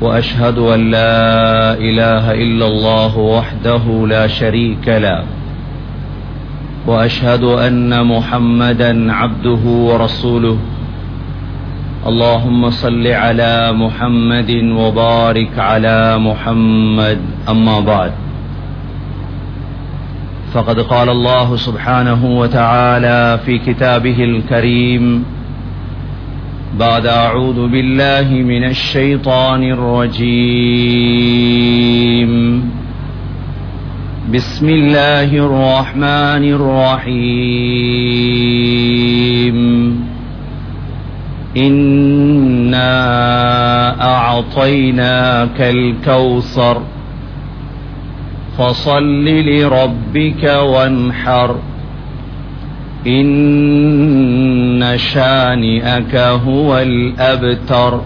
وأشهد أن لا إله إلا الله وحده لا شريك له. وأشهد أن محمدا عبده ورسوله. اللهم صل على محمد وبارك على محمد. أما بعد. فقد قال الله سبحانه وتعالى في كتابه الكريم بعد أعوذ بالله من الشيطان الرجيم. بسم الله الرحمن الرحيم. إنا أعطيناك الكوثر. فصل لربك وانحر. إن شانئك هو الأبتر.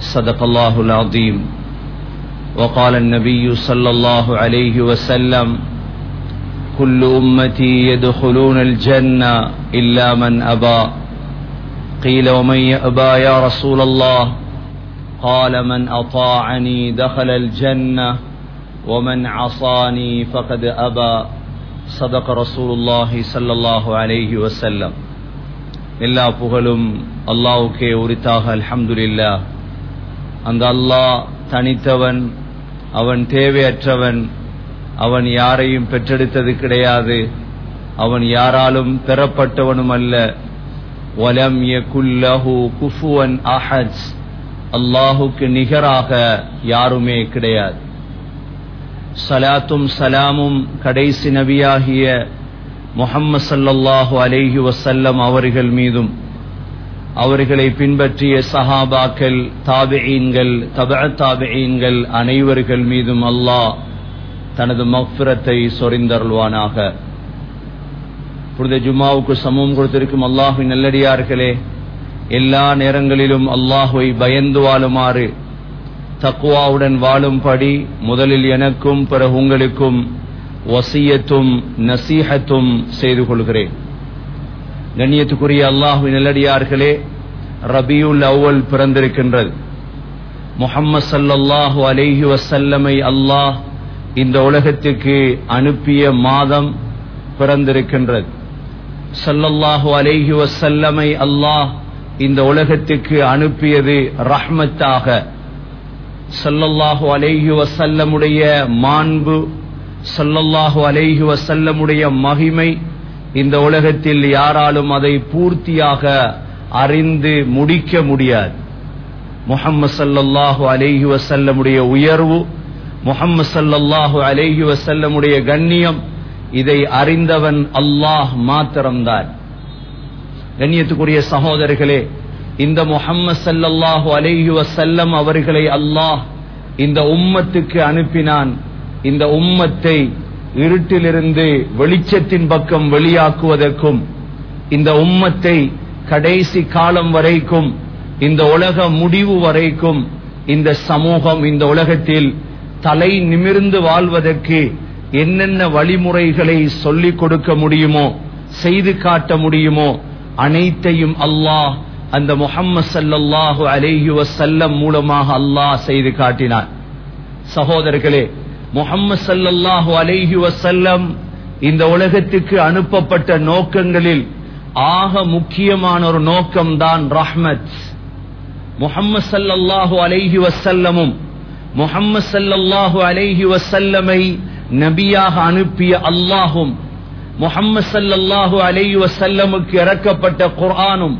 صدق الله العظيم. وقال النبي صلى الله عليه وسلم كل أمتي يدخلون الجنة إلا من أبى. قيل ومن يأبى يا رسول الله؟ قال من أطاعني دخل الجنة ومن عصاني فقد أبى. சதக ரசூலுல்லாஹி சல்லல்லாஹு அலைஹி வசல்லம் எல்லா புகழும் அல்லாவுக்கே உரித்தாக அல்ஹம்துலில்லா அந்த அல்லாஹ் தனித்தவன் அவன் தேவையற்றவன் அவன் யாரையும் பெற்றெடுத்தது கிடையாது அவன் யாராலும் பெறப்பட்டவனும் அல்ல வலம் யகுல்லஹு குஃபுவன் அஹஜ் அல்லாஹுக்கு நிகராக யாருமே கிடையாது சலாத்தும் சலாமும் கடைசி நபியாகிய முஹம்மது சல்லல்லாஹு அலேஹி வசல்லம் அவர்கள் மீதும் அவர்களை பின்பற்றிய சஹாபாக்கள் தாபியீன்கள் தப தாபியீன்கள் அனைவர்கள் மீதும் அல்லாஹ் தனது மஃபிரத்தை சொரிந்தருள்வானாக. புனித ஜுமாவுக்கு சமூகம் கொடுத்திருக்கும் அல்லாஹுவின் நல்லடியார்களே எல்லா நேரங்களிலும் அல்லாஹுவை பயந்து வாழுமாறு தக்குவாவுடன் வாழும்படி முதலில் எனக்கும் பிறகு உங்களுக்கும் வசியத்தும் நசீகத்தும் செய்து கொள்கிறேன். கண்ணியத்துக்குரிய அல்லாஹு நல்லடியார்களே ரபியுல் அவ்வல் பிறந்திருக்கின்றது. முகம்மது சல்லல்லாஹு அலேஹி வசல்லமை அல்லாஹ் இந்த உலகத்துக்கு அனுப்பிய மாதம் பிறந்திருக்கின்றது. சல்லல்லாஹு அலேஹி வசல்லமை அல்லாஹ் இந்த உலகத்துக்கு அனுப்பியது ரஹ்மத்தாக சல்லல்லாஹு அலேஹி வசல்லமுடைய மாண்பு சல்லல்லாஹு அலேஹி வசல்லமுடைய மகிமை இந்த உலகத்தில் யாராலும் அதை பூர்த்தியாக அறிந்து முடிக்க முடியாது. முகம்மது சல்லல்லாஹு அலேஹி வசல்லமுடைய உயர்வு முகம்மது சல்லல்லாஹு அலேஹி வசல்லமுடைய கண்ணியம் இதை அறிந்தவன் அல்லாஹ் மாத்திரம்தான். கண்ணியத்துக்குரிய சகோதரர்களே இந்த முகம்மது சல்லல்லாஹு அலேஹி வசல்லம் அவர்களை அல்லாஹ் இந்த உம்மத்துக்கு அனுப்பினான். இந்த உம்மத்தை இருட்டிலிருந்து வெளிச்சத்தின் பக்கம் வெளியாக்குவதற்கும் இந்த உம்மத்தை கடைசி காலம் வரைக்கும் இந்த உலக முடிவு வரைக்கும் இந்த சமூகம் இந்த உலகத்தில் தலை நிமிர்ந்து வாழ்வதற்கு என்னென்ன வழிமுறைகளை சொல்லிக் கொடுக்க முடியுமோ செய்து காட்ட முடியுமோ அனைத்தையும் அல்லாஹ் அந்த முகம்மது சல்லல்லாஹு அலேஹி வசல்லம் மூலமாக அல்லாஹ் செய்து காட்டினார் சகோதரர்களே முகம்மது சல்லல்லாஹு அலேஹி வசல்லம் இந்த உலகத்துக்கு அனுப்பப்பட்ட நோக்கங்களில் ஆக முக்கியமான ஒரு நோக்கம்தான் ரஹ்மத். முகம்மது சல்லல்லாஹு அலைஹி வசல்லமும் முகம்மது சல்லல்லாஹு அலைஹி வசல்லமை நபியாக அனுப்பிய அல்லாஹும் முகம்மது சல்லல்லாஹு அலேஹி வசல்லமுக்கு இறக்கப்பட்ட குர்ஆனும்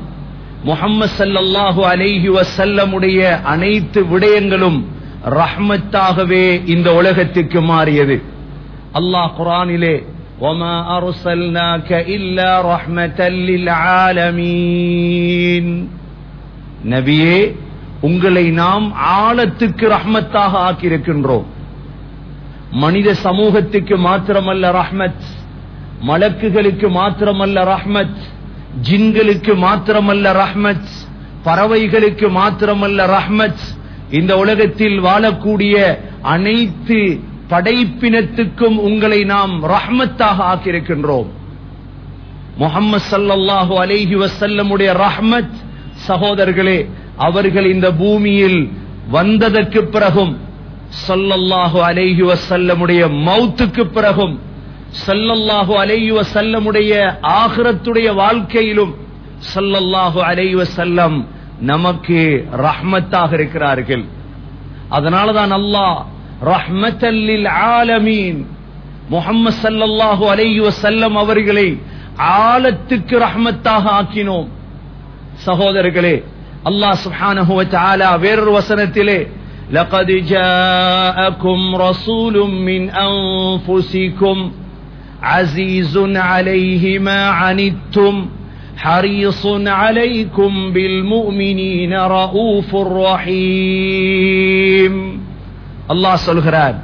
முகம்மது சல்லாஹு அலைஹி வசல்லமுடைய அனைத்து விடயங்களும் ரஹ்மத்தாகவே இந்த உலகத்திற்கு மாறியது. அல்லாஹ் குரானிலே நபியே உங்களை நாம் ஆழத்துக்கு ரஹ்மத்தாக ஆக்கியிருக்கின்றோம். மனித சமூகத்துக்கு மாத்திரமல்ல ரஹ்மத் மலக்குகளுக்கு மாத்திரமல்ல ரஹ்மத் ஜின்களுக்கு மாத்திரமல்ல ரஹ்மத் பறவைகளுக்கு மாத்திரமல்ல ரஹ்மத். இந்த உலகத்தில் வாழக்கூடிய அனைத்து படைப்பினத்துக்கும் உங்களை நாம் ரஹ்மத்தாக ஆக்கியிருக்கின்றோம். முகமது சல்லல்லாஹு அலேஹி வசல்லமுடைய ரஹ்மத் சகோதரர்களே அவர்கள் இந்த பூமியில் வந்ததற்கு பிறகும் சல்லல்லாஹு அலேஹி வசல்லமுடைய மௌத்துக்கு பிறகும் சல்லல்லாஹு அலைஹி வசல்லமுடைய ஆகிரத்துடைய வாழ்க்கையிலும் சல்லல்லாஹு அலைஹி வசல்லம் நமக்கு ரஹ்மத்தாக இருக்கிறார்கள் அதனாலதான் அல்லாஹ் ரஹ்மத்தல்லில் ஆலமீன் முகம்மது சல்லல்லாஹு அலைஹி வசல்லம் அவர்களை ஆழத்துக்கு ரஹ்மத்தாக ஆக்கினோம் சகோதரர்களே அல்லாஹ் சுப்ஹானஹு வ தஆலா வேறொரு வசனத்திலே لقد جاءكم رسول من أنفسكم عزيز عليه ما عنتم حريص عليكم بالمؤمنين رؤوف رحيم الله சொல்கிறார்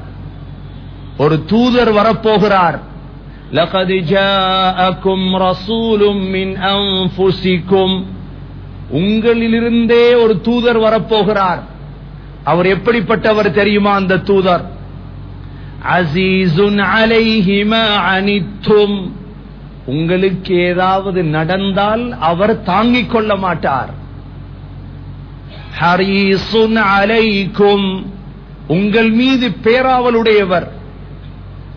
ஒரு தூதர் வரப்போகிறார் لقد جاءكم رسول من أنفسكم உங்களிலிருந்தே ஒரு தூதர் வரப்போகிறார் அவர் எப்படிப்பட்டவர் தெரியுமா அந்த தூதர் அசீசுன் அலைஹிமா அனித்தும். உங்களுக்கு ஏதாவது நடந்தால் அவர் தாங்கிக் கொள்ள மாட்டார். ஹரீசுன் அலைக்கும். உங்கள் மீது பேராவலுடையவர்.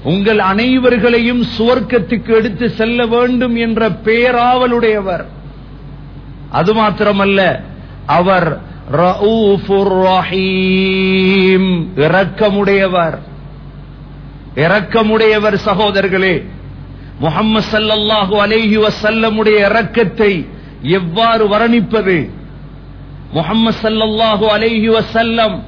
உங்கள் அனைவர்களையும் சுவர்க்கத்துக்கு எடுத்து செல்ல வேண்டும் என்ற பேராவலுடையவர். அது மாத்திரமல்ல அவர் ரஹீம் இரக்கமுடையவர். இறக்கமுடையவர் சகோதரர்களே முகம்மது சல்லல்லாஹு அலேஹி வசல்லமுடைய இறக்கத்தை எவ்வாறு வர்ணிப்பது? முகம்மது சல்லல்லாஹு அலேஹி வசல்லம்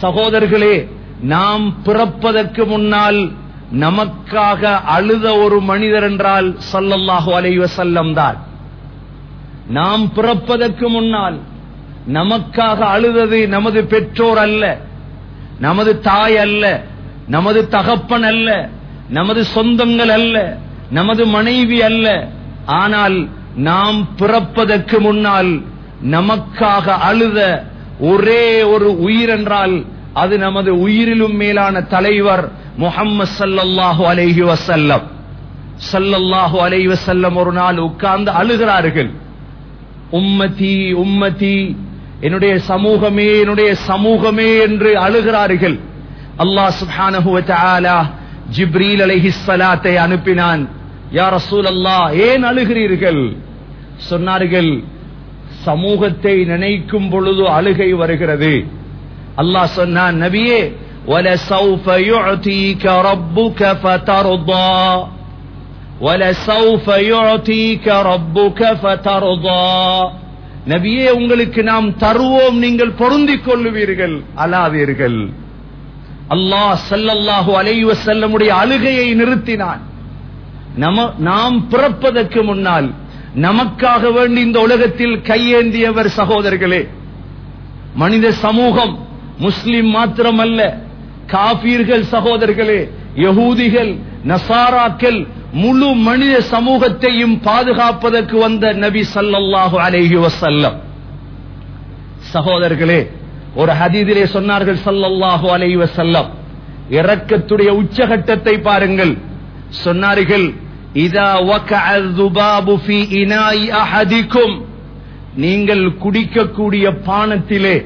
சகோதரர்களே நாம் பிறப்பதற்கு முன்னால் நமக்காக அழுத ஒரு மனிதர் என்றால் சல்லல்லாஹு அலைஹி வசல்லம் தான். நாம் பிறப்பதற்கு முன்னால் நமக்காக அழுதது நமது பெற்றோர் அல்ல நமது தாய் அல்ல நமது தகப்பன் அல்ல நமது சொந்தங்கள் அல்ல நமது மனைவி அல்ல. ஆனால் நாம் பிறப்பதற்கு முன்னால் நமக்காக அழுத ஒரே ஒரு உயிர் என்றால் அது நமது உயிரிலும் மேலான தலைவர் முகம்மது சல்லல்லாஹு அலைஹி வசல்லம் சல்லல்லாஹு அலைஹி வசல்லம் ஒரு நாள் உட்கார்ந்து அழுகிறார்கள். உம்மதி உம்மதி என்னுடைய சமூகமே என்னுடைய சமூகமே என்று அழுகிறார்கள். அல்லாஹ் சுப்ஹானஹு வ தஆலா ஜிப்ரீல் அலைஹிஸ்ஸலாத்தை அனுப்பினான் யா ரசூலல்லாஹ் ஏன் அழுகிறீர்கள் சொன்னார்கள் சமூகத்தை நினைக்கும் பொழுது அழுகை வருகிறது அல்லாஹ் சொன்னான் நபியே وَلَسَوْفَ يُعْتِيكَ رَبُّكَ فَتَرْضَى وَلَسَوْفَ يُعْتِيكَ رَبُّكَ فَتَرْضَى நபியே உங்களுக்கு நாம் தருவோம் நீங்கள் பொருந்திக் கொள்ளுவீர்கள் அலாவீர்கள் அல்லாஹ் சல்லல்லாஹு அலைஹி செல்லமுடைய அழுகையை நிறுத்தினான். நம நாம் பிறப்பதற்கு முன்னால் நமக்காக வேண்டி இந்த உலகத்தில் கையேந்தியவர் சகோதரர்களே மனித சமூகம் முஸ்லிம் மாத்திரமல்ல காபீர்கள் சகோதரர்களே யகூதிகள் நசாராக்கள் முழு மனித சமூகத்தையும் பாதுகாப்பதற்கு வந்த நபி சல்லல்லாஹு அலேஹி வசல்லம் சகோதரர்களே ஒரு ஹதீதிலே சொன்னார்கள் சல்லல்லாஹு அலைவ செல்லம் இறக்கத்துடைய உச்சகட்டத்தை பாருங்கள். சொன்னார்கள் நீங்கள் குடிக்கக்கூடிய பானத்திலே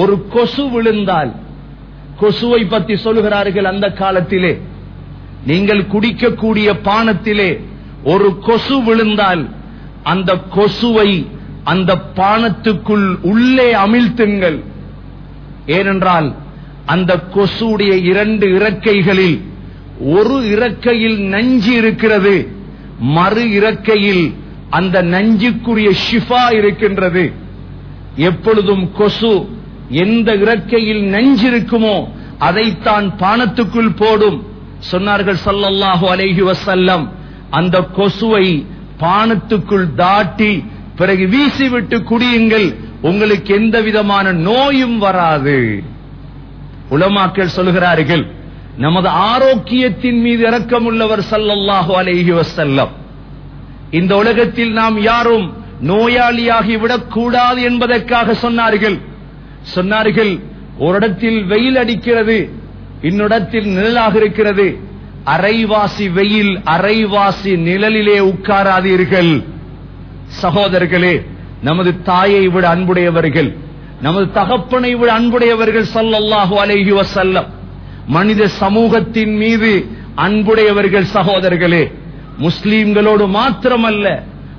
ஒரு கொசு விழுந்தால் கொசுவை பத்தி சொல்லுகிறார்கள் அந்த காலத்திலே நீங்கள் குடிக்கக்கூடிய பானத்திலே ஒரு கொசு விழுந்தால் அந்த கொசுவை அந்த பானத்துக்குள் உள்ளே அமிழ்த்துங்கள். ஏனென்றால் அந்த கொசுடைய இரண்டு இறக்கைகளில் ஒரு இறக்கையில் நஞ்சு இருக்கிறது மறு இறக்கையில் அந்த நஞ்சுக்குரிய ஷிஃபா இருக்கின்றது. எப்பொழுதும் கொசு எந்த இறக்கையில் நஞ்சு இருக்குமோ அதைத்தான் பானத்துக்குள் போடும். சொன்னார்கள் சல்லல்லாஹு அலேஹி வசல்லம் அந்த கொசுவை பானத்துக்குள் தாட்டி பிறகு வீசிவிட்டு குடியுங்கள். உங்களுக்கு எந்த விதமான நோயும் வராது. உலமாக்கள் சொல்கிறார்கள் நமது ஆரோக்கியத்தின் மீது இரக்கமுள்ளவர் சல்லல்லாஹு அலேஹி வசல்லம் இந்த உலகத்தில் நாம் யாரும் நோயாளியாகி விடக்கூடாது என்பதற்காக சொன்னார்கள். சொன்னார்கள் ஒரு இடத்தில் வெயில் அடிக்கிறது இன்னிடத்தில் நிழலாக இருக்கிறது. அரைவாசி வெயில் அரைவாசி நிழலிலே உட்காராதீர்கள். சகோதரர்களே நமது தாயை விட அன்புடையவர்கள் நமது தகப்பனை விட அன்புடையவர்கள் சல்லல்லாஹு அலேஹி வசல்லம் மனித சமூகத்தின் மீது அன்புடையவர்கள் சகோதரர்களே முஸ்லீம்களோடு மாத்திரமல்ல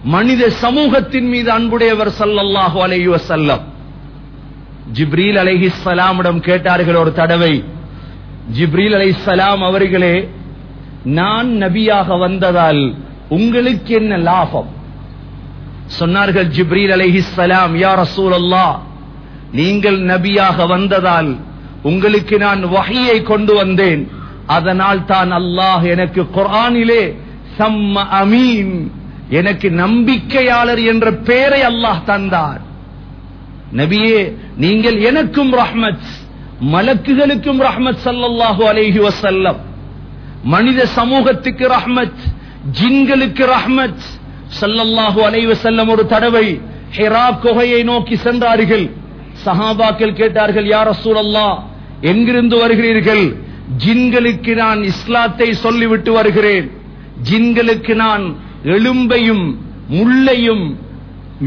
மனித சமூகத்தின் மீது அன்புடையவர் சல்லல்லாஹு அலேஹி வசல்லம் ஜிப்ரீல் அலைஹிஸ்ஸலாமிடம் கேட்டார்கள் ஒரு தடவை ஜிப்ரீல் அலைஹிஸ்ஸலாம் அவர்களே நான் நபியாக வந்ததால் உங்களுக்கு என்ன லாபம்? சொன்னார்கள் ஜிப்ரீல் அலைஹிஸ்ஸலாம் யா அல்லா நீங்கள் நபியாக வந்ததால் உங்களுக்கு நான் வகையை கொண்டு வந்தேன். அதனால் தான் அல்லாஹ் எனக்கு குர்ஆனிலே சம்ம அமீன் எனக்கு நம்பிக்கையாளர் என்ற பெயரை அல்லாஹ் தந்தார். நபியே நீங்கள் எனக்கும் ரஹ்மத் மலக்குகளுக்கும் ரஹ்மத் சல்லாஹு அலைஹி வசல்லம் மனித சமூகத்துக்கு ரஹ்மத் ஜிங்களுக்கு ரஹ்மத் சல்லல்லாஹு அலைவு வஸல்லம் ஒரு தடவை ஹிரா குகையை நோக்கி சென்றார்கள். சஹாபாக்கள் கேட்டார்கள் யா ரசூலல்லாஹ் எங்கிருந்து வருகிறீர்கள்? ஜின்களுக்கு நான் இஸ்லாத்தை சொல்லிவிட்டு வருகிறேன். ஜின்களுக்கு நான் எலும்பையும் முள்ளையும்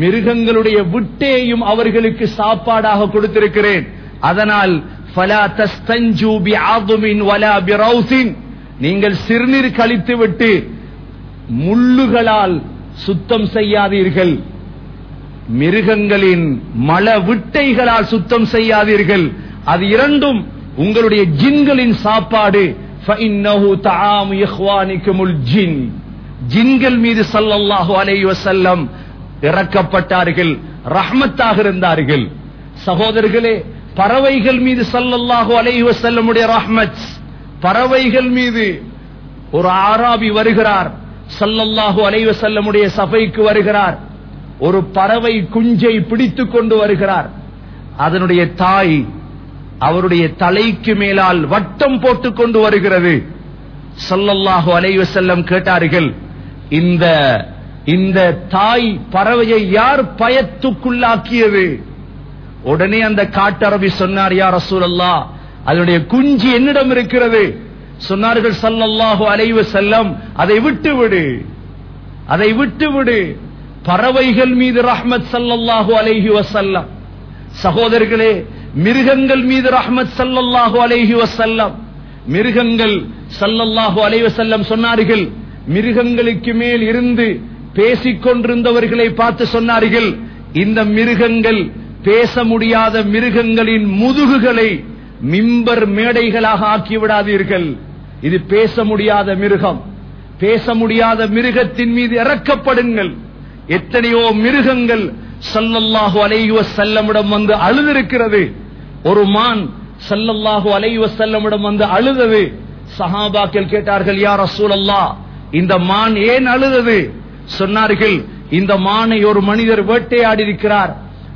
மிருகங்களுடைய விட்டேயும் அவர்களுக்கு சாப்பாடாக கொடுத்திருக்கிறேன். அதனால் ஃபலா தஸ்தஞ்சு ஆகுமின் வலா பிரௌசின். நீங்கள் சிறுநீர் கழித்து விட்டு முள்ளுகளால் சுத்தம் செய்யாதீர்கள். மிருகங்களின் மல விட்டைகளால் சுத்தம் செய்யாதீர்கள். அது இரண்டும் உங்களுடைய ஜின்களின் சாப்பாடு. ஜின்கள் மீது சல்லல்லாஹு அலைவ செல்லம் இறக்கப்பட்டார்கள். ரஹமத்தாக இருந்தார்கள். சகோதரர்களே பறவைகள் மீது சல்லல்லாஹு அலைவ செல்லமுடைய ரஹ்மத் பறவைகள் மீது ஒரு ஆராபி வருகிறார். சல்லல்லாஹு அலைவ செல்லமுடைய சபைக்கு வருகிறார். ஒரு பறவை குஞ்சை பிடித்துக் கொண்டு வருகிறார். அதனுடைய தாய் அவருடைய தலைக்கு மேலால் வட்டம் போட்டுக் கொண்டு வருகிறது. சல்லல்லாஹு அலைவ செல்லம் கேட்டார்கள் இந்த இந்த தாய் பறவையை யார் பயத்துக்குள்ளாக்கியது? உடனே அந்த காட்டரபி சொன்னார் யார் ரசூலல்லா அதனுடைய குஞ்சு என்னிடம் இருக்கிறது? சொன்னார்கள் சல்லல்லாஹு அலைவு செல்லம் அதை விட்டு விடு அதை விட்டு விடு பறவைகள் மீது ரஹ்மத் சல்லல்லாஹு அலைஹி வசல்லம் சகோதரர்களே மிருகங்கள் மீது ரஹ்மத் சல்லல்லாஹு அலைஹி வசல்லம் மிருகங்கள் சல்லல்லாஹு அலைவு செல்லம் சொன்னார்கள் மிருகங்களுக்கு மேல் இருந்து பேசிக் கொண்டிருந்தவர்களை பார்த்து சொன்னார்கள் இந்த மிருகங்கள் பேச முடியாத மிருகங்களின் முதுகுகளை மிம்பர் மேடைகளாக ஆக்கிவிடாதீர்கள். இது பேச முடியாத மிருகம். பேச முடியாத மிருகத்தின் மீது இறக்கப்படுங்கள். எத்தனையோ மிருகங்கள் சல்லல்லாஹு அலையுவ செல்லமிடம் வந்து அழுதிருக்கிறது. ஒரு மான் சல்லல்லாஹு அலையுவ செல்லமிடம் வந்து அழுதது. சஹாபாக்கள் கேட்டார்கள் யார் அசூலல்லா இந்த மான் ஏன் அழுதது? சொன்னார்கள் இந்த மானை ஒரு மனிதர் வேட்டையாடி இருக்கிறார்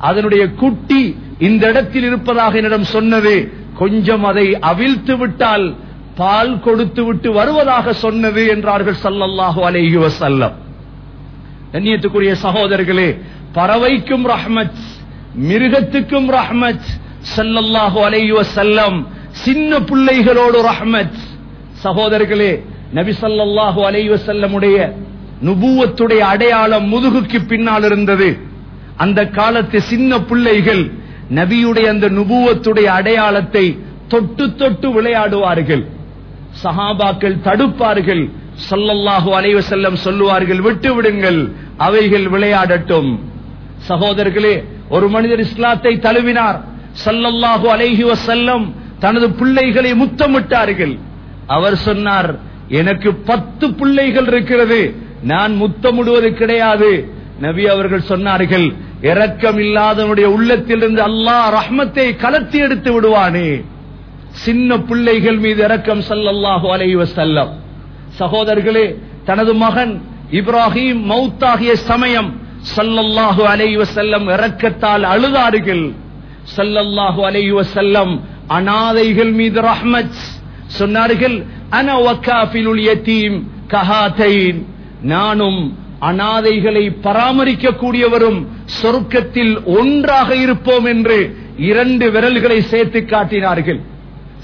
அதனுடைய குட்டி இந்த இடத்தில் இருப்பதாக என்னிடம் சொன்னது. கொஞ்சம் அதை அவிழ்த்து விட்டால் பால் கொடுத்து விட்டு வருவதாக சொன்னது என்றார்கள் சல்லல்லாஹு அலேஹி வசல்லம் கண்ணியத்துக்குரிய சகோதரர்களே பறவைக்கும் ரஹ்மத் மிருகத்துக்கும் ரஹ்மத் சல்லல்லாஹு அலேஹி வசல்லம் சின்ன பிள்ளைகளோடு ரஹ்மத். சகோதரர்களே நபி சல்லாஹு அலைஹி செல்லமுடைய நுபுவத்துடைய அடையாளம் முதுகுக்கு பின்னால் இருந்தது. அந்த காலத்து சின்ன பிள்ளைகள் நபியுடைய அந்த நுபுவத்துடைய அடையாளத்தை தொட்டு தொட்டு விளையாடுவார்கள். சஹாபாக்கள் தடுப்பார்கள். சல்லல்லாஹு அலைவ செல்லம் சொல்லுவார்கள் விட்டு விடுங்கள் அவைகள் விளையாடட்டும். சகோதரர்களே ஒரு மனிதர் இஸ்லாத்தை தழுவினார். சல்லல்லாஹு அலைஹி வசல்லம் தனது பிள்ளைகளை முத்தமிட்டார்கள். அவர் சொன்னார் எனக்கு பத்து பிள்ளைகள் இருக்கிறது நான் முத்தமிடுவது கிடையாது. நபி அவர்கள் சொன்னார்கள் இரக்கம் இல்லாதவனுடைய உள்ளத்திலிருந்து அல்லாஹ் ரஹ்மத்தை கலத்தி எடுத்து விடுவானே. சின்ன பிள்ளைகள் மீது இறக்கம் சல்லல்லாஹு அலைஹி வஸல்லம். சகோதரர்களே தனது மகன் இப்ராஹிம் மௌத்தாகிய சமயம் சல்லல்லாஹு அலைஹி வஸல்லம் இறக்கத்தால் அழுதார்கள். சல்லல்லாஹு அலைஹி வஸல்லம் அனாதைகள் மீது ரஹ்மத் சொன்னார்கள் நானும் அனாதைகளை பராமரிக்கக்கூடியவரும் சொர்க்கத்தில் ஒன்றாக இருப்போம் என்று இரண்டு விரல்களை சேர்த்து காட்டினார்கள்.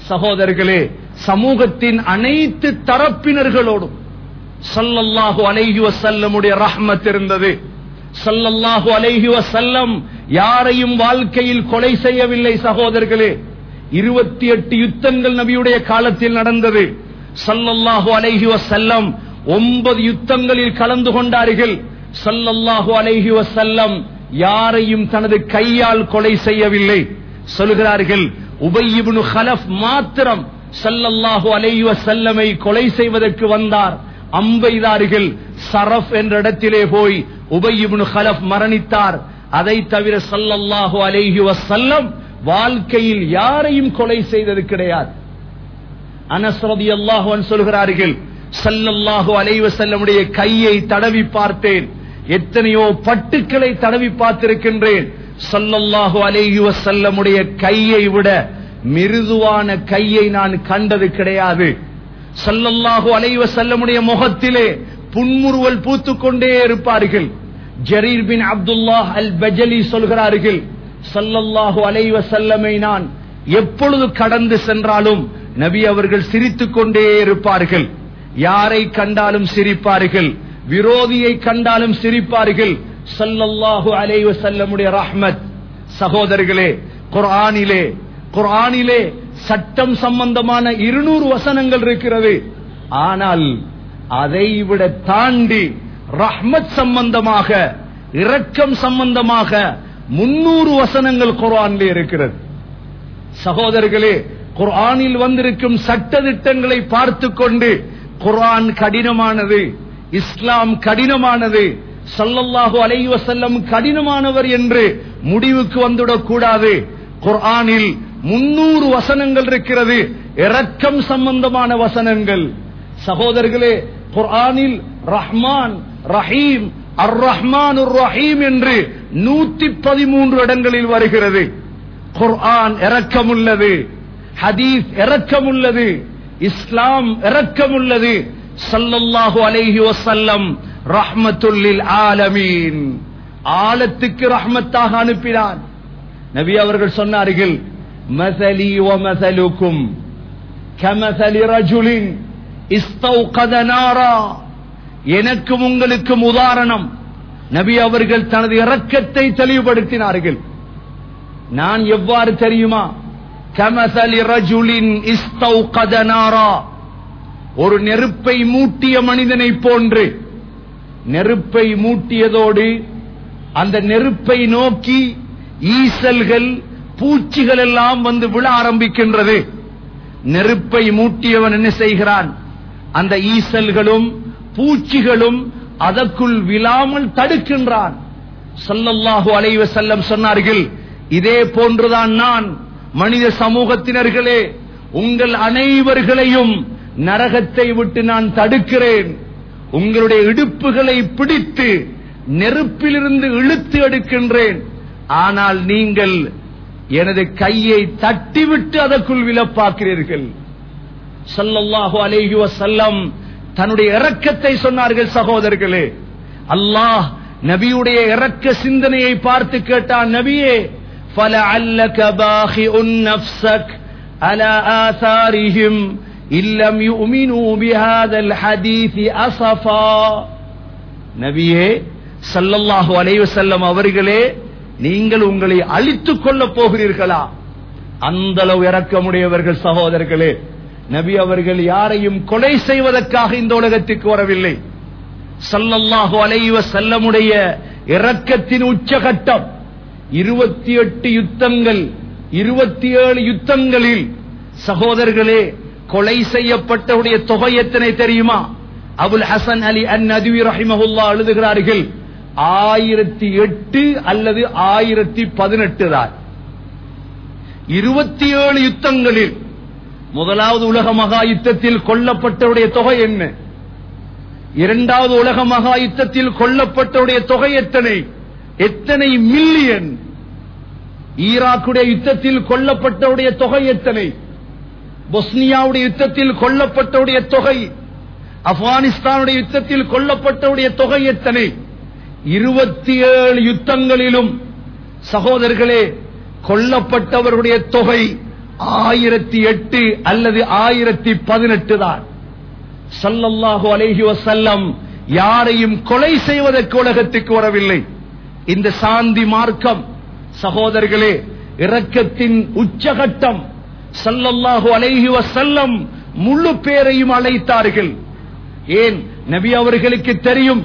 சகோதரர்களே சமூகத்தின் அனைத்து தரப்பினர்களோடும் சல்லல்லாஹு அலைஹி வசல்லமுடைய ரஹ்மத் இருந்தது. சல்லல்லாஹு அலைஹி வசல்லம் யாரையும் வாழ்க்கையில் கொலை செய்யவில்லை சகோதரர்களே. இருபத்தி எட்டு யுத்தங்கள் நபியுடைய காலத்தில் நடந்தது. சல்லல்லாஹு அலைஹி வசல்லம் ஒன்பது யுத்தங்களில் கலந்து கொண்டார்கள். சல்லல்லாஹு அலைஹி வசல்லம் யாரையும் தனது கையால் கொலை செய்யவில்லை. சொல்கிறார்கள் உபய்யிபுனு ஹலப் மாத்திரம் சல்லல்லாஹு அலைஹி வஸல்லமை கொலை செய்வதற்கு வந்தார். அம்பைதார்கள் சரஃப் என்ற இடத்திலே போய் உபய்யிபுனு ஹலப் மரணித்தார். அதை தவிர சல்லல்லாஹு அலைஹி வசல்லம் வாழ்க்கையில் யாரையும் கொலை செய்தது கிடையாது. அனஸ்ரதி அல்லாஹுவன் சொல்கிறார்கள் சல்லல்லாஹு அலைவ செல்லமுடைய கையை தடவி பார்த்தேன். எத்தனையோ பட்டுக்களை தடவி பார்த்திருக்கின்றேன். சல்லல்லாஹு அலைஹி வசல்லமுடைய கையை விட மிருதுவான கையை நான் கண்டது கிடையாது. சல்லல்லாஹு அலைவ செல்லமுடைய முகத்திலே புன்முறுவல் பூத்துக்கொண்டே இருப்பார்கள். ஜரீர் பின் அப்துல்லா அல் பஜலி சொல்கிறார்கள் சல்லல்லாஹு அலைவ செல்லமை நான் எப்பொழுது கடந்து சென்றாலும் நபி அவர்கள் சிரித்துக் கொண்டே இருப்பார்கள். யாரை கண்டாலும் சிரிப்பார்கள். விரோதியை கண்டாலும் சிரிப்பார்கள். சல்லல்லாஹு அலைவு செல்லமுடைய ரஹ்மத். சகோதரர்களே குரானிலே குரானிலே சட்டம் சம்பந்தமான இருநூறு வசனங்கள் இருக்கிறது. ஆனால் அதை விட தாண்டி ரஹ்மத் சம்பந்தமாக இரக்கம் சம்பந்தமாக முன்னூறு வசனங்கள் குரானில் இருக்கிறது. சகோதரர்களே குரானில் வந்திருக்கும் சட்ட திட்டங்களை பார்த்து கொண்டு குர்ஆன் கடினமானது இஸ்லாம் கடினமானது சல்லல்லாஹு அலைஹி வஸல்லம் கடினமானவர் என்று முடிவுக்கு வந்துவிடக் கூடாது. குர்ஆனில் முன்னூறு வசனங்கள் இருக்கிறது. இரக்கம் சம்பந்தமான வசனங்கள். சகோதரர்களே குர்ஆனில் ரஹ்மான் ரஹீம் அர் ரஹ்மான் ரஹீம் என்று நூத்தி பதிமூன்று இடங்களில் வருகிறது. குர்ஆன் இரக்கமுள்ளது. ஹதீஸ் இரக்கமுள்ளது. இஸ்லாம் இரக்கமுள்ளது. சல்லல்லாஹு அலைஹி வசல்லம் ரஹ்மத்துல்லில் ஆலமீன் ஆலத்துக்கு ரஹ்மத்தாக அனுப்பினான். நபி அவர்கள் சொன்னார்கள் மசலி ஒமசலுக்கும் மசலுக்கும் கமசலி ரஜுலின் இஸ்தௌ கதனாரா எனக்கும் உங்களுக்கும் உதாரணம். நபி அவர்கள் தனது இரக்கத்தை தெளிவுபடுத்தினார்கள். நான் எவ்வாறு தெரியுமா? கமசலி ரஜுலின் இஸ்தௌ கதனாரா ஒரு நெருப்பை மூட்டிய மனிதனை போன்று நெருப்பை மூட்டியதோடு அந்த நெருப்பை நோக்கி ஈசல்கள் பூச்சிகள் எல்லாம் வந்து விழ ஆரம்பிக்கின்றது. நெருப்பை மூட்டியவன் என்ன செய்கிறான்? அந்த ஈசல்களும் பூச்சிகளும் அதற்குள் விழாமல் தடுக்கின்றான். சல்லல்லாஹு அலைவ செல்லம் சொன்னார்கள் இதே போன்றுதான் நான் மனித சமூகத்தினர்களே உங்கள் அனைவர்களையும் நரகத்தை விட்டு நான் தடுக்கிறேன். உங்களுடைய இடுப்புகளை பிடித்து நெருப்பிலிருந்து இழுத்து எடுக்கின்றேன். ஆனால் நீங்கள் எனது கையை தட்டிவிட்டு அதற்குள் விலப்பாக்கிறீர்கள். சல்லல்லாஹு அலேஹி வசல்லம் தன்னுடைய இறக்கத்தை சொன்னார்கள் சகோதரர்களே. அல்லாஹ் நபியுடைய இறக்க சிந்தனையை பார்த்து கேட்டான் நபியே பல அல்ல கபாஹி உன் நப்சக் அல ஆசாரிஹிம் إِن لَّمْ يُؤْمِنُوا بِهَذَا الْحَدِيثِ أَسَفًا நபியே ஸல்லல்லாஹு அலைஹி வஸல்லம் அவர்களே நீங்கள் உங்களை அழித்துக் கொள்ளப் போகிறீர்களா அந்த அளவு இரக்கமுடையவர்கள் சகோதரர்களே நபி அவர்கள் யாரையும் கொலை செய்வதற்காக இந்த உலகத்துக்கு வரவில்லை சல்லல்லாஹு அலைஹி வஸல்லமுடைய இரக்கத்தின் உச்சகட்டம் இருபத்தி எட்டு யுத்தங்கள் இருபத்தி ஏழு யுத்தங்களில் சகோதரர்களே கொலை செய்யப்பட்டவுடைய தொகை எத்தனை தெரியுமா? அபுல் ஹசன் அலி அன் நதுவி ரஹிமஹுல்லா எழுதுகிறார்கள் ஆயிரத்தி எட்டு அல்லது ஆயிரத்தி பதினெட்டு தான். இருபத்தி ஏழு யுத்தங்களில் முதலாவது உலக மகா யுத்தத்தில் கொல்லப்பட்டவுடைய தொகை என்ன? இரண்டாவது உலக மகா யுத்தத்தில் கொல்லப்பட்டவருடைய தொகை எத்தனை? எத்தனை மில்லியன்? ஈராக்குடைய யுத்தத்தில் கொல்லப்பட்டவருடைய தொகை எத்தனை? பொஸ்னியாவுடைய யுத்தத்தில் கொல்லப்பட்டவுடைய தொகை ஆப்கானிஸ்தானுடைய யுத்தத்தில் கொல்லப்பட்டவுடைய தொகை எத்தனை? இருபத்தி ஏழு யுத்தங்களிலும் சகோதரர்களே கொல்லப்பட்டவருடைய தொகை ஆயிரத்தி எட்டு அல்லது ஆயிரத்தி பதினெட்டு தான். சல்லல்லாஹு அலேஹி வசல்லம் யாரையும் கொலை செய்வதற்கு உலகத்துக்கு வரவில்லை. இந்த சாந்தி மார்க்கம் சகோதரர்களே இரக்கத்தின் உச்சகட்டம் சல்லல்லாஹு அலைஹி வசல்லம் முழு பேரையும் அழைத்தார்கள். ஏன்? நபி அவர்களுக்கு தெரியும்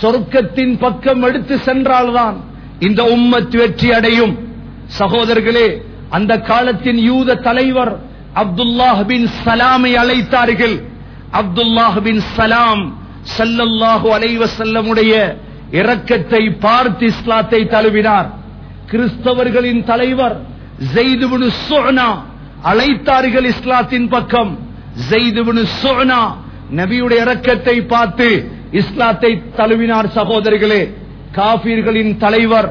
சொர்க்கத்தின் பக்கம் எடுத்து சென்றால்தான் இந்த உம்மத் வெற்றி அடையும். சகோதரர்களே அந்த காலத்தின் யூத தலைவர் அப்துல்லாஹ் பின் சலாமை அழைத்தார்கள். அப்துல்லாஹ் பின் சலாம் சல்லல்லாஹு அலைவ செல்லமுடைய இரக்கத்தை பார்த்து இஸ்லாத்தை தழுவினார். கிறிஸ்தவர்களின் தலைவர் ஜெய்துபின் சோனா அழைத்தார்கள் இஸ்லாத்தின் பக்கம். ஜெய்துபின் சோனா நபியுடைய இறக்கத்தை பார்த்து இஸ்லாத்தை தழுவினார் சகோதரிகளே. காபீர்களின் தலைவர்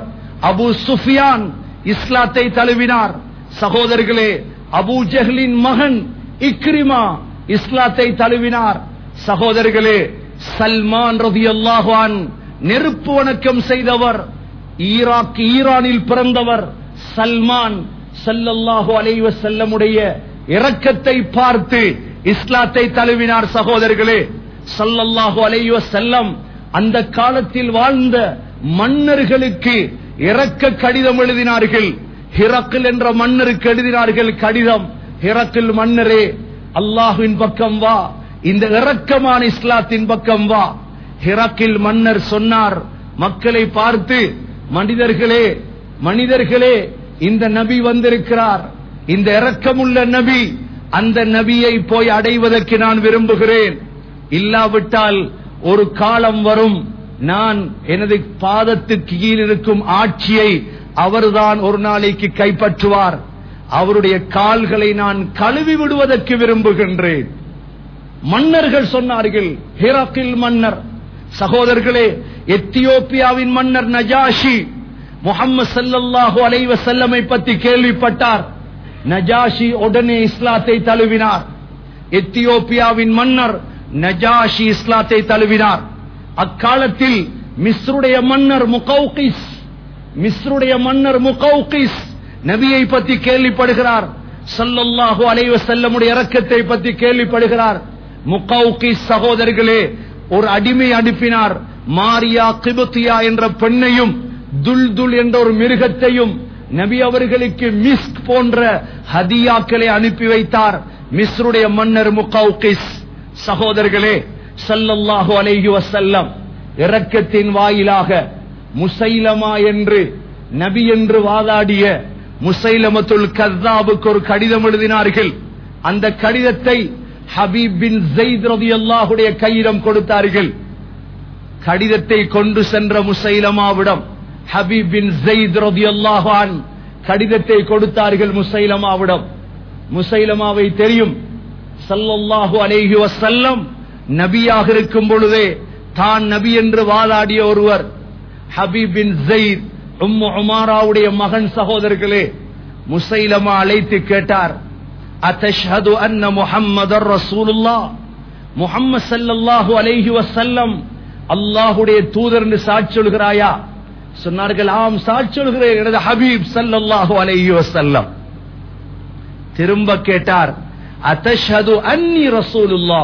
அபு சுஃபியான் இஸ்லாத்தை தழுவினார். சகோதரர்களே அபு ஜஹ்லின் மகன் இக்ரிமா இஸ்லாத்தை தழுவினார். சகோதரர்களே சல்மான் ரவி அல்லாஹான் நெருப்பு வணக்கம் செய்தவர் ஈராக் ஈரானில் பிறந்தவர் சல்மான் சல்லல்லாஹு அலைவ செல்லமுடைய இரக்கத்தை பார்த்து இஸ்லாத்தை தழுவினார் சகோதரர்களே. சல்லல்லாஹு அலைவ செல்லம் அந்த காலத்தில் வாழ்ந்த மன்னர்களுக்கு இறக்க கடிதம் எழுதினார்கள். ஹிரக்கில் என்ற மன்னருக்கு எழுதினார்கள் கடிதம். ஹிரக்கில் மன்னரே அல்லாஹுவின் பக்கம் வா இந்த இறக்கமான இஸ்லாத்தின் பக்கம் வா. ஹிரக்கில் மன்னர் சொன்னார் மக்களை பார்த்து மனிதர்களே மனிதர்களே இந்த நபி வந்திருக்கிறார். இந்த இரக்கமுள்ள நபி அந்த நபியை போய் அடைவதற்கு நான் விரும்புகிறேன். இல்லாவிட்டால் ஒரு காலம் வரும் நான் எனது பாதத்துக்கு கீழ் இருக்கும் ஆட்சியை அவர்தான் ஒரு நாளைக்கு கைப்பற்றுவார். அவருடைய கால்களை நான் கழுவி விடுவதற்கு விரும்புகின்றேன். மன்னர்கள் சொன்னார்கள் ஹிராக்கில் மன்னர். சகோதரர்களே எத்தியோப்பியாவின் மன்னர் நஜாஷி முகம்மது சல்லாஹூ அலைவ செல்லமை பற்றி கேள்விப்பட்டார். நஜாஷி உடனே இஸ்லாத்தை தழுவினார். எத்தியோப்பியாவின் மன்னர் நஜாஷி இஸ்லாத்தை தழுவினார். அக்காலத்தில் மிஸ்ருடைய மன்னர் முகௌகிஸ் மிஸ்ருடைய மன்னர் முகௌகிஸ் நபியை பற்றி கேள்விப்படுகிறார். சல்லல்லாஹு அலைவ செல்லமுடைய இறக்கத்தை பற்றி கேள்விப்படுகிறார். முகௌகிஸ் சகோதரர்களே ஒரு அடிமை அனுப்பினார். மாரியா கிபுத்தியா என்ற பெண்ணையும் துல்துல் என்ற ஒரு மிருகத்தையும் நபி அவர்களுக்கு மிஸ்க் போன்ற ஹதியாக்களை அனுப்பி வைத்தார். மிஸ்ருடைய மன்னர் முகவுகிஸ் சகோதரர்களே சல்லல்லாஹு அலைஹி வசல்லம் இரக்கத்தின் வாயிலாக முசைலமா என்று நபி என்று வாதாடிய முசைலமத்துல் கர்தாபுக்கு ஒரு கடிதம் எழுதினார்கள். அந்த கடிதத்தை ஹபீப் பின் ஜெயித் ரதி அல்லாஹுடைய கையிடம் கொடுத்தார்கள். கடிதத்தை கொண்டு சென்ற முசைலமாவிடம் ஹபீப் பின் ஜெயித் ரதி அல்லாஹான் கடிதத்தை கொடுத்தார்கள் முசைலமாவிடம். முசைலமாவை தெரியும். சல்லல்லாஹு அலேஹி வசல்லம் நபியாக இருக்கும் பொழுதே தான் நபி என்று வாதாடிய ஒருவர் ஹபீப் பின் ஜெயித் உம்மு உமாராவுடைய மகன் சகோதரர்களே முசைலமா அழைத்து கேட்டார் அத்தஷ்ஹது அன்ன முஹம்மதர் ரசூலுல்லா முஹம்மது சல்லல்லாஹு அலைஹி வசல்லம் அல்லாஹுடைய தூதர் என்று சாட்சி சொல்கிறாயா? சொன்னார்கள் ஆம் சாட்சி சொல்கிறேன் எனது ஹபீப் ஸல்லல்லாஹு அலைஹி வசல்லம் திரும்ப கேட்டார் அத்தஷது அன்னி ரசூலுல்லா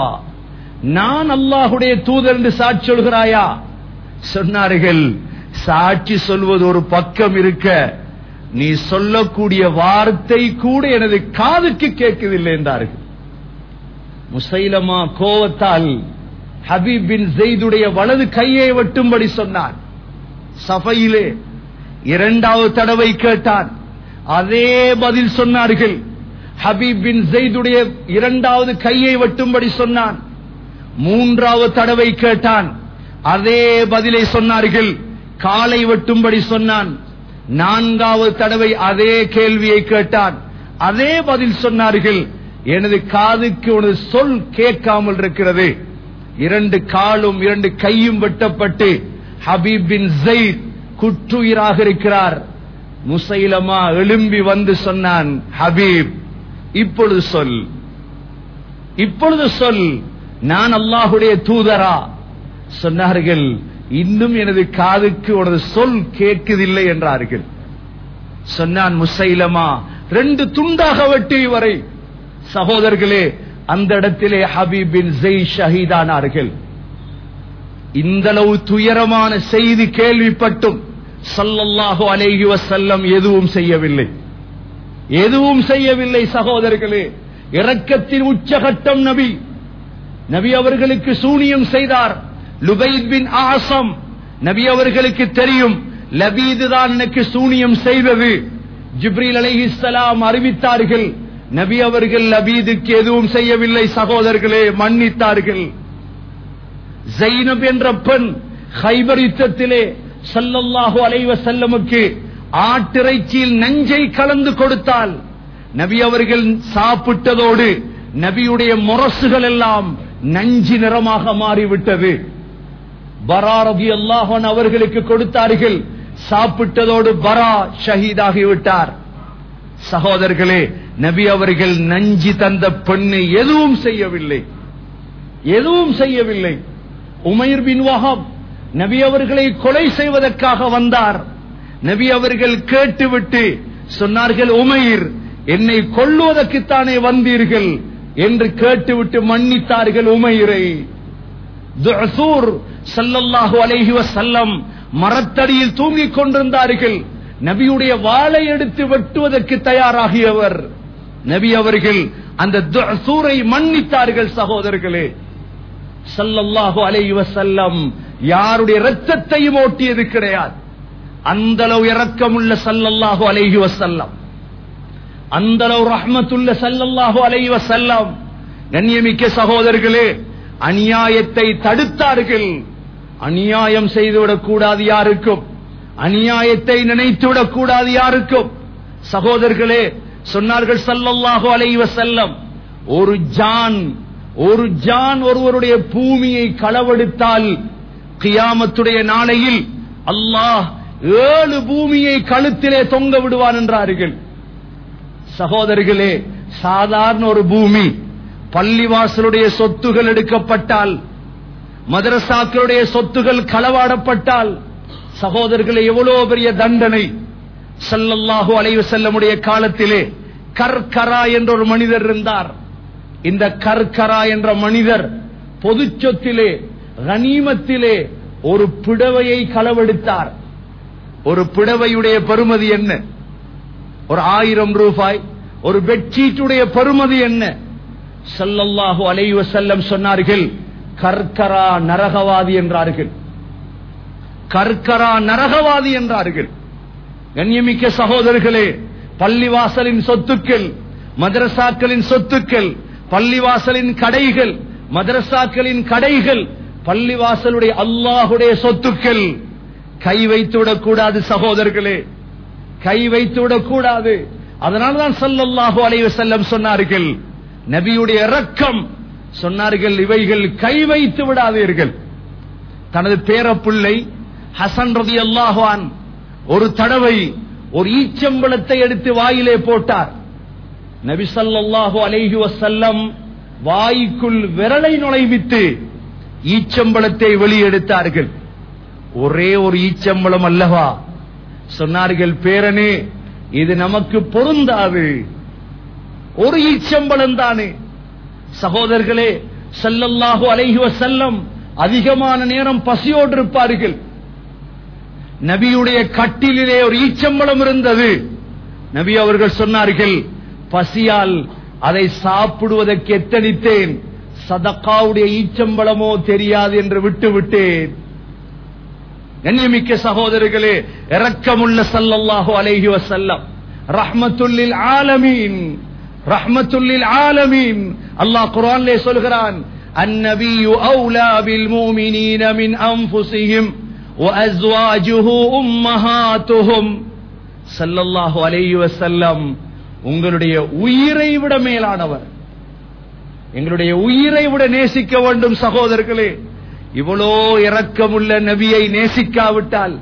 நான் அல்லாஹுடைய தூதர் என்று சாட்சி சொல்கிறாயா? சொன்னார்கள் சாட்சி சொல்வது ஒரு பக்கம் இருக்க நீ சொல்லக்கூடிய வார்த்தை கூட எனது காதுக்கு கேட்கவில்லை என்றார்கள். முசைலமா கோவத்தால் ஹபீப் பின் ஜெய்துடைய வலது கையை வெட்டும்படி சொன்னார். சபையிலே இரண்டாவது தடவை கேட்டான் அதே பதில் சொன்னார்கள். ஹபீப் பின் ஜெய்துடைய இரண்டாவது கையை வெட்டும்படி சொன்னான். மூன்றாவது தடவை கேட்டான். அதே பதிலை சொன்னார்கள். காலை வெட்டும்படி சொன்னான். நான்காவது தடவை அதே கேள்வியை கேட்டான். அதே பதில் சொன்னார்கள். எனது காதுக்கு உனது சொல் கேட்காமல் இருக்கிறது. இரண்டு காலும் இரண்டு கையும் வெட்டப்பட்டு ஹபீப் பின் ஜெயித் குற்றுயிராக இருக்கிறார். முசைலமா எழும்பி வந்து சொன்னான் ஹபீப் இப்பொழுது சொல். இப்பொழுது சொல். நான் அல்லாஹுடைய தூதரா. சொன்னார்கள் இன்னும் எனது காதுக்கு உனது சொல் கேட்குதில்லை என்றார்கள். சொன்னான் முசைலமா ரெண்டு துண்டாக வெட்டி வரை சகோதரர்களே அந்த இடத்திலே ஹபீபின் ஜெய் ஷஹீதானார்கள். இந்த அளவு துயரமான செய்தி கேள்விப்பட்டும் சல்லல்லாஹோ அலேஹி வசல்லம் எதுவும் செய்யவில்லை. எதுவும் செய்யவில்லை சகோதரர்களே. இரக்கத்தின் உச்சகட்டம் நபி. நபி அவர்களுக்கு சூனியம் செய்தார். Lubaid bin Asam. நபி அவர்களுக்கு தெரியும் லபீது தான் எனக்கு சூனியம் செய்தது. ஜிப்ரீல் அலிஹிஸ்லாம் அறிவித்தார்கள் நபி அவர்கள் லபீதுக்கு எதுவும் செய்யவில்லை சகோதரர்களே மன்னித்தார்கள். ஜெயினப் என்ற பெண் ஹைபர் யுத்தத்திலே சல்லல்லாஹு அலைவ செல்லமுக்கு ஆட்டிறைச்சியில் நஞ்சை கலந்து கொடுத்தால் நபி அவர்கள் சாப்பிட்டதோடு நபியுடைய முரசுகள் எல்லாம் நஞ்சு நிறமாக மாறிவிட்டது. பராரபி அல்லாஹன் அவர்களுக்கு கொடுத்தார்கள். சாப்பிட்டதோடு பரா ஷஹீதாகிவிட்டார். சகோதரர்களே நபி அவர்கள் நஞ்சு தந்த பெண்ணு எதுவும் செய்யவில்லை. எதுவும் செய்யவில்லை. உமைர் பின் வஹாப் நபி அவர்களை கொலை செய்வதற்காக வந்தார். நபி அவர்கள் கேட்டுவிட்டு சொன்னார்கள் உமைர் என்னை கொள்ளுவதற்குத்தானே வந்தீர்கள்? என்று கேட்டுவிட்டு மன்னித்தார்கள் உமயிரை துஅசூர் அலைஹி வசல்லம் மரத்தடியில் தூங்கிக் கொண்டிருந்தார்கள். நபியுடைய வாளை எடுத்து வெட்டுவதற்கு தயாராகியவர். நபி அவர்கள் அந்த துஅசூரை மன்னித்தார்கள் சகோதரர்களே. ஸல்லல்லாஹு அலையுவசல்லம் யாருடைய இரத்தத்தையும் ஓட்டியது கிடையாது. அந்த அளவு இரக்கமுள்ள சல்லல்லாஹு அலைஹி வஸல்லம். அந்த அளவு ரஹ்மத்துள்ள சல்லல்லாஹு அலைஹி வஸல்லம். நன்யமிக்க சகோதரர்களே அநியாயத்தை தடுத்தார்கள். அநியாயம் செய்துவிடக் கூடாது யாருக்கும். அநியாயத்தை நினைத்துவிடக் கூடாது யாருக்கும். சகோதரர்களே சொன்னார்கள் சல்லல்லாஹு அலையுவசல்லம் ஒரு ஜான் ஒரு ஜான் ஒருவருடைய பூமியை களவெடுத்தால் கியாமத்துடைய நாளையில் அல்லாஹ் ஏழு பூமியை கழுத்திலே தொங்க விடுவான் என்றார்கள். சகோதரர்களே சாதாரண ஒரு பூமி பள்ளிவாசலுடைய சொத்துகள் எடுக்கப்பட்டால் மதரசாக்களுடைய சொத்துகள் களவாடப்பட்டால் சகோதரர்களே எவ்வளவு பெரிய தண்டனை. சல்லல்லாஹு அலைவு செல்லமுடைய காலத்திலே கர்கரா என்ற ஒரு மனிதர் இருந்தார். இந்த கர்கரா என்ற மனிதர் பொது சொத்திலே கனிமத்திலே ஒரு பிடவையை களவெடுத்தார். ஒரு பிடவையுடைய பெருமதி என்ன? ஒரு ஆயிரம் ரூபாய். ஒரு பெட்ஷீட்டுடைய பெருமதி என்ன? சல்லல்லாஹு அலைவ செல்லம் சொன்னார்கள் கர்கரா நரகவாதி என்றார்கள். கர்கரா நரகவாதி என்றார்கள். கண்ணியமிக்க சகோதரர்களே பள்ளிவாசலின் சொத்துக்கள் மதரசாக்களின் சொத்துக்கள் பள்ளிவாசலின் கடைகள் மதரசாக்களின் கடைகள் பள்ளிவாசலுடைய அல்லாஹுடைய சொத்துக்கள். கை வைத்து விடக்கூடாது சகோதரர்களே. கை வைத்து விடக்கூடாது. அதனால்தான் சல்லல்லாஹு அலைவ செல்லம் சொன்னார்கள். நபியுடைய இரக்கம். சொன்னார்கள் இவைகள் கை வைத்து விடாதீர்கள். தனது பேரப்பிள்ளை ஹசன் ரதி அல்லாஹான் ஒரு தடவை ஒரு ஈச்சம்பளத்தை எடுத்து வாயிலே போட்டார். நபி அலேஹி வசல்லம் வாய்க்குள் விரலை நுழைவித்து ஈச்சம்பளத்தை வெளியெடுத்தார்கள். ஒரே ஒரு ஈச்சம்பளம் அல்லவா? சொன்னார்கள் பேரனே இது நமக்கு பொருந்தாது. ஒரு ஈச்சம்பளம் தானே. சகோதரர்களே செல்லல்லாஹு அலைஹி வசல்லம் அதிகமான நேரம் பசியோடு இருப்பார்கள். நபியுடைய கட்டிலே ஒரு ஈச்சம்பளம் இருந்தது. நபி அவர்கள் சொன்னார்கள் பசியால் அதை சாப்பிடுவதற்கு எத்தனித்தேன் சதக்காவுடைய ஈச்சம்பளமோ தெரியாது என்று விட்டு விட்டேன் கண்ணியமிக்க சகோதரர்களே இரக்கமுள்ள சல்லல்லாஹு அலைஹி வஸல்லம் ரஹ்மத்துல்லில் ஆலமீன் ரஹ்மத்துல்லில் ஆலமீன் அல்லாஹ் குர்ஆனிலே சொல்கிறான் النبي أولى بالمؤمنين من أنفسهم وأزواجه أمهاتهم صلى الله عليه وسلم உங்களுடைய உயிரை விட மேலானவர். எங்களுடைய உயிரை விட நேசிக்க வேண்டும் சகோதரர்களே. இவ்வளோ இரக்கமுள்ள நபியை நேசிக்காவிட்டால்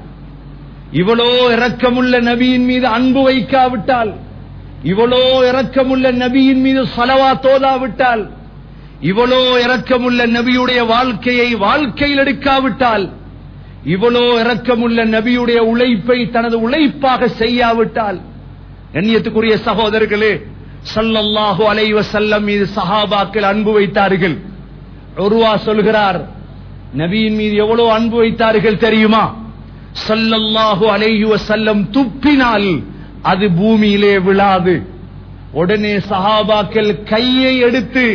இவ்வளோ இரக்கமுள்ள நபியின் மீது அன்பு வைக்காவிட்டால் இவ்வளோ இரக்கமுள்ள நபியின் மீது சலவா தோதாவிட்டால் இவ்வளோ இரக்கமுள்ள நபியுடைய வாழ்க்கையை வாழ்க்கையில் எடுக்காவிட்டால் இவ்வளோ இரக்கமுள்ள நபியுடைய உழைப்பை தனது உழைப்பாக செய்யாவிட்டால் கண்ணியத்துக்குரிய சகோதரர்களே சல்லல்லாஹு அலைவ செல்லம் மீது சஹாபாக்கள் அன்பு வைத்தார்கள். ஒருவா சொல்கிறார் நபியின் மீது எவ்வளவு அன்பு வைத்தார்கள் தெரியுமா? சல்லல்லாஹு அலையுவ செல்லம் துப்பினால் அது பூமியிலே விழாது. உடனே சஹாபாக்கள் கையை எடுத்து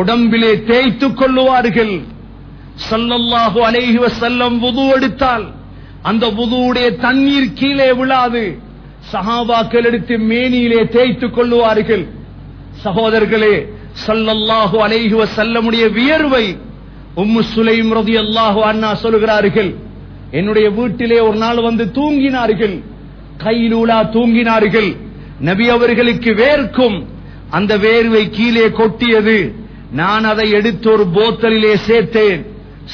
உடம்பிலே தேய்த்துக் கொள்ளுவார்கள். சல்லல்லாஹு அலைஹி வசல்லம் புது எடுத்தால் அந்த புதுவுடைய தண்ணீர் கீழே விழாது. சஹாபாக்கள் எடுத்து மேனியிலே தேய்த்துக் கொள்ளுவார்கள். சகோதரர்களே சல்லல்லாஹு அலைகுவ செல்லமுடைய வியர்வை உம்மு சுலைம் ரதி அல்லாஹு அண்ணா சொல்லுகிறார்கள் என்னுடைய வீட்டிலே ஒரு நாள் வந்து தூங்கினார்கள். கையிலூலா தூங்கினார்கள். நபி அவர்களுக்கு வேர்க்கும் அந்த வேர்வை கீழே கொட்டியது. நான் அதை எடுத்து ஒரு போத்தலிலே சேர்த்தேன்.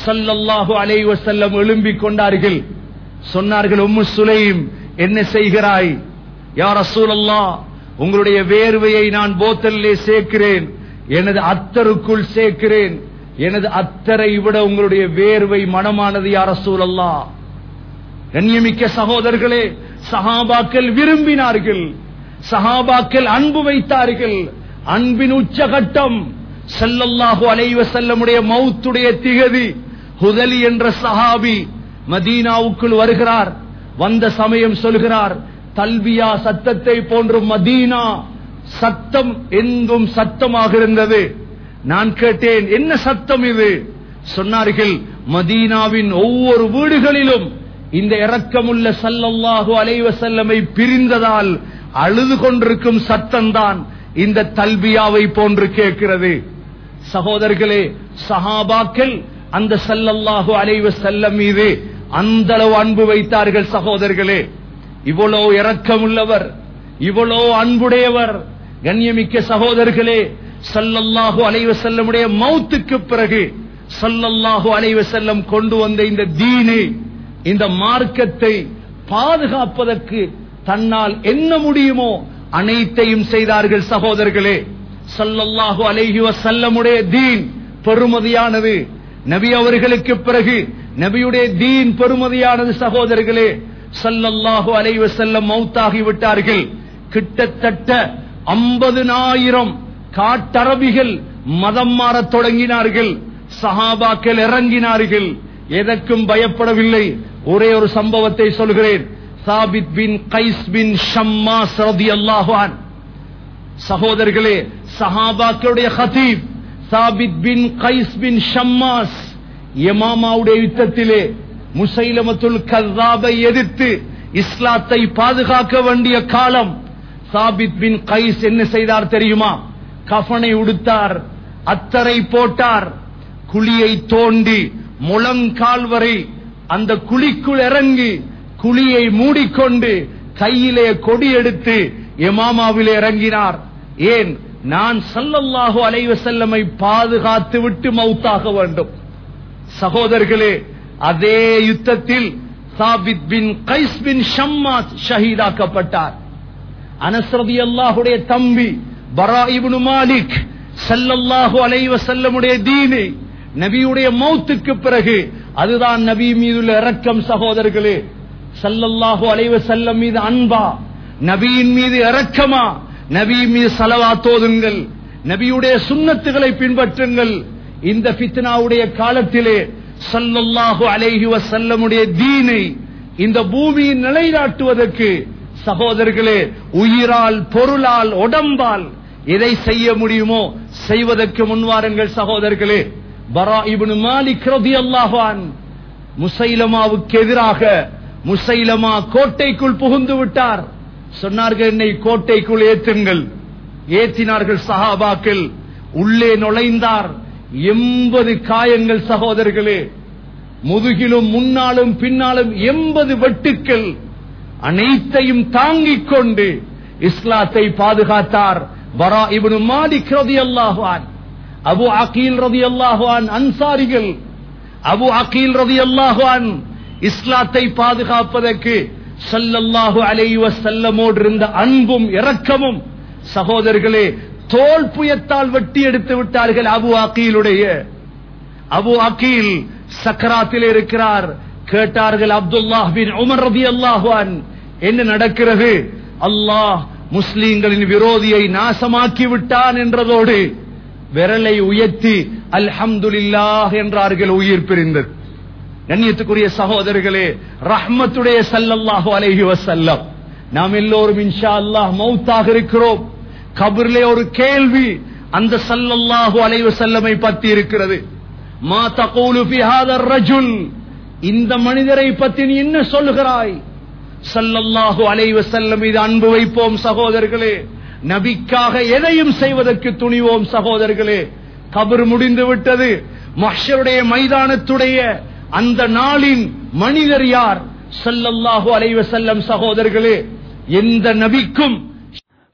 சல்லல்லாஹு அலைஹி செல்லம் எழும்பிக் கொண்டார்கள். சொன்னார்கள் உம்மு சுலைம் என்ன செய்கிறாய்? யார் அசூலல்லா உங்களுடைய வேர்வையை நான் போத்தலிலே சேர்க்கிறேன். எனது அத்தருக்குள் சேர்க்கிறேன். எனது அத்தரை விட உங்களுடைய வேர்வை மனமானது யார் அசூலல்லா கண்ணியமிக்க சகோதரர்களே சஹாபாக்கள் விரும்பினார்கள். சகாபாக்கள் அன்பு வைத்தார்கள். அன்பின் உச்சகட்டம் செல்லல்லாஹு அலைவ செல்லமுடைய மௌத்துடைய திகதி ஹுதலி என்ற சஹாபி மதீனாவுக்குள் வருகிறார். வந்த சமயம் சொல்கிறார் தல்வியா சத்தத்தை போன்று மதீனா சத்தம் எங்கும் சத்தமாக இருந்தது. நான் கேட்டேன் என்ன சத்தம் இது? சொன்னார்கள் மதீனாவின் ஒவ்வொரு வீடுகளிலும் இந்த இறக்கமுள்ள சல்லல்லாஹு அலைவ செல்லமை பிரிந்ததால் அழுது கொண்டிருக்கும் சத்தம்தான் இந்த தல்வியாவை போன்று கேட்கிறது. சகோதரர்களே சஹாபாக்கள் அந்த சல்லல்லாஹு அலைவ செல்லம் மீது அந்த அளவு அன்பு வைத்தார்கள் சகோதரர்களே. இவ்வளோ இரக்கமுள்ளவர் இவ்வளோ அன்புடையவர் கண்ணியமிக்க சகோதரர்களே. சல்லல்லாஹு அலைவ செல்லமுடைய மௌத்துக்கு பிறகு சல்லல்லாஹு அலைவ செல்லம் கொண்டு வந்த இந்த தீனை இந்த மார்க்கத்தை பாதுகாப்பதற்கு தன்னால் என்ன முடியுமோ அனைத்தையும் செய்தார்கள் சகோதரர்களே. சல்லல்லாஹு அலைஹி வசல்லமுடைய தீன் பெருமதியானது. நபி அவர்களுக்கு பிறகு நபியுடைய தீன் பெருமதியானது சகோதரர்களே சல்லல்லாஹு அலைவ செல்லம் மௌத்தாகி விட்டார்கள். கிட்டத்தட்ட ஐம்பதுனாயிரம் காட்டரபிகள் மதம் மாறத் தொடங்கினார்கள். சஹாபாக்கள் இறங்கினார்கள். எதற்கும் பயப்படவில்லை. ஒரே ஒரு சம்பவத்தை சொல்கிறேன். சாபித் பின் கைஸ் பின் ஷம்மாஸ் ரலியல்லாஹு அன்ஹு சகோதரர்களே சஹாபாக்களுடைய ஹதீப் சாபித் பின் கைஸ் பின் ஷம்மாஸ் யமாமாவுடைய யுத்தத்திலே முசைலமத்துல் கர்தாபை எதிர்த்து இஸ்லாத்தை பாதுகாக்க வேண்டிய காலம். சாபித் பின் கைஸ் என்ன செய்தார் தெரியுமா? கஃனை உடுத்தார் அத்தரை போட்டார். குழியை தோண்டி முழங்கால் வரை அந்த குழிக்குள் இறங்கி குழியை மூடிக்கொண்டு கையிலே கொடி எடுத்து எமாமாவிலே இறங்கினார். ஏன்? நான் சல்லல்லாஹோ அலைவ செல்லமை பாதுகாத்து விட்டு மௌத்தாக வேண்டும். சகோதரர்களே அதே யுத்தத்தில் சாபித் பின் கைஸ் பின் ஷம்மாத் ஷஹீதாக்கப்பட்டார். அனஸ்ரதி அல்லாஹுடைய தம்பி பரா மாலிக் சல்லல்லாஹு அலைவ செல்லமுடைய தீனை நபியுடைய மௌத்துக்கு பிறகு அதுதான் நபி மீதுள்ள இறக்கம் சகோதரர்களே. சல்லல்லாஹு அலைவ செல்லம் மீது அன்பா நபியின் மீது இறக்கமா நபி மீது செலவா தோதுங்கள் நபியுடைய சுண்ணத்துகளை பின்பற்றுங்கள். இந்த பித்னாவுடைய காலத்திலே சல்லல்லாஹு அலேஹி வசல்லமுடைய தீனை இந்த பூமியை நிலைநாட்டுவதற்கு சகோதரர்களே உயிரால் பொருளால் உடம்பால் எதை செய்ய முடியுமோ செய்வதற்கு முன்வாருங்கள் சகோதரர்களே. பரா இபின் மாலிக் ரலியல்லாஹு முசைலமாவுக்கு எதிராக முசைலமா கோட்டைக்குள் புகுந்து விட்டார். சொன்னார்கள் என்னை கோட்டைக்குள் ஏற்றுங்கள். ஏற்றினார்கள் சஹாபாக்கள் உள்ளே நுழைந்தார். எண்பது காயங்கள் சகோதரர்களே முதுகிலும் முன்னாலும் பின்னாலும் எண்பது வெட்டுக்கள் அனைத்தையும் தாங்கிக் கொண்டு இஸ்லாத்தை பாதுகாத்தார். வரா இவனு மாலிக் ரதியல்லாஹான் அபு அகீல் ரதி அல்லாஹான் அன்சாரிகள் அபு அகீல் ரதி அல்லாஹான் இஸ்லாத்தை பாதுகாப்பதற்கு சல்லல்லாஹு அலைவ செல்லமோடு இருந்த அன்பும் இரக்கமும் சகோதரர்களே தோல் புயத்தால் வெட்டி எடுத்து விட்டார்கள் அபு அகீலுடைய. அபு அகீல் சக்கராத்தில் இருக்கிறார். கேட்டார்கள் அப்துல்லாஹின் உமர் ரபி அல்லாஹான் என்ன நடக்கிறது? அல்லாஹ் முஸ்லீம்களின் விரோதியை நாசமாக்கி விட்டான் என்றதோடு விரலை உயர்த்தி அல்ஹம்துலில்லாஹ் என்றார்கள் உயிர் பிரிந்தது கண்ணியத்துக்குரிய சகோதரர்களே ரஹ்மத்துடைய சல்லல்லாஹு அலைஹி வசல்லம் நாம் எல்லோரும் இன்ஷா அல்லாஹ் மௌத்தாக இருக்கிறோம். கபரிலே ஒரு கேள்வி அந்த சல்லல்லாஹு அலைவு செல்லமை பத்தி இருக்கிறது. மா தகோலு ரஜுல்? இந்த மனிதரை பத்தி நீ என்ன சொல்லுகிறாய்? சல்லல்லாஹு அலைவு செல்லம் மீது அன்பு வைப்போம் சகோதரர்களே. நபிக்காக எதையும் செய்வதற்கு துணிவோம் சகோதரர்களே. கபர் முடிந்து விட்டது. மஷருடைய மைதானத்துடைய அந்த நாளின் மனிதர் யார்? சல்லல்லாஹு அலைவ செல்லம் சகோதரர்களே எந்த நபிக்கும்